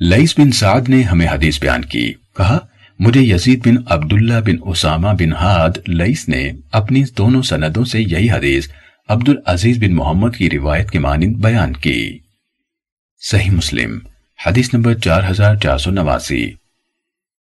لئیس بن سعد نے ہمیں حدیث بیان کی۔ کہا، مجھے یزید بن عبداللہ بن اسامہ بن ہاد لئیس نے اپنی دونوں سندوں سے یہی حدیث عبدالعزیز بن محمد کی روایت کے مانند بیان کی۔ صحیح مسلم، حدیث نمبر چار ہزار چار سو نواسی۔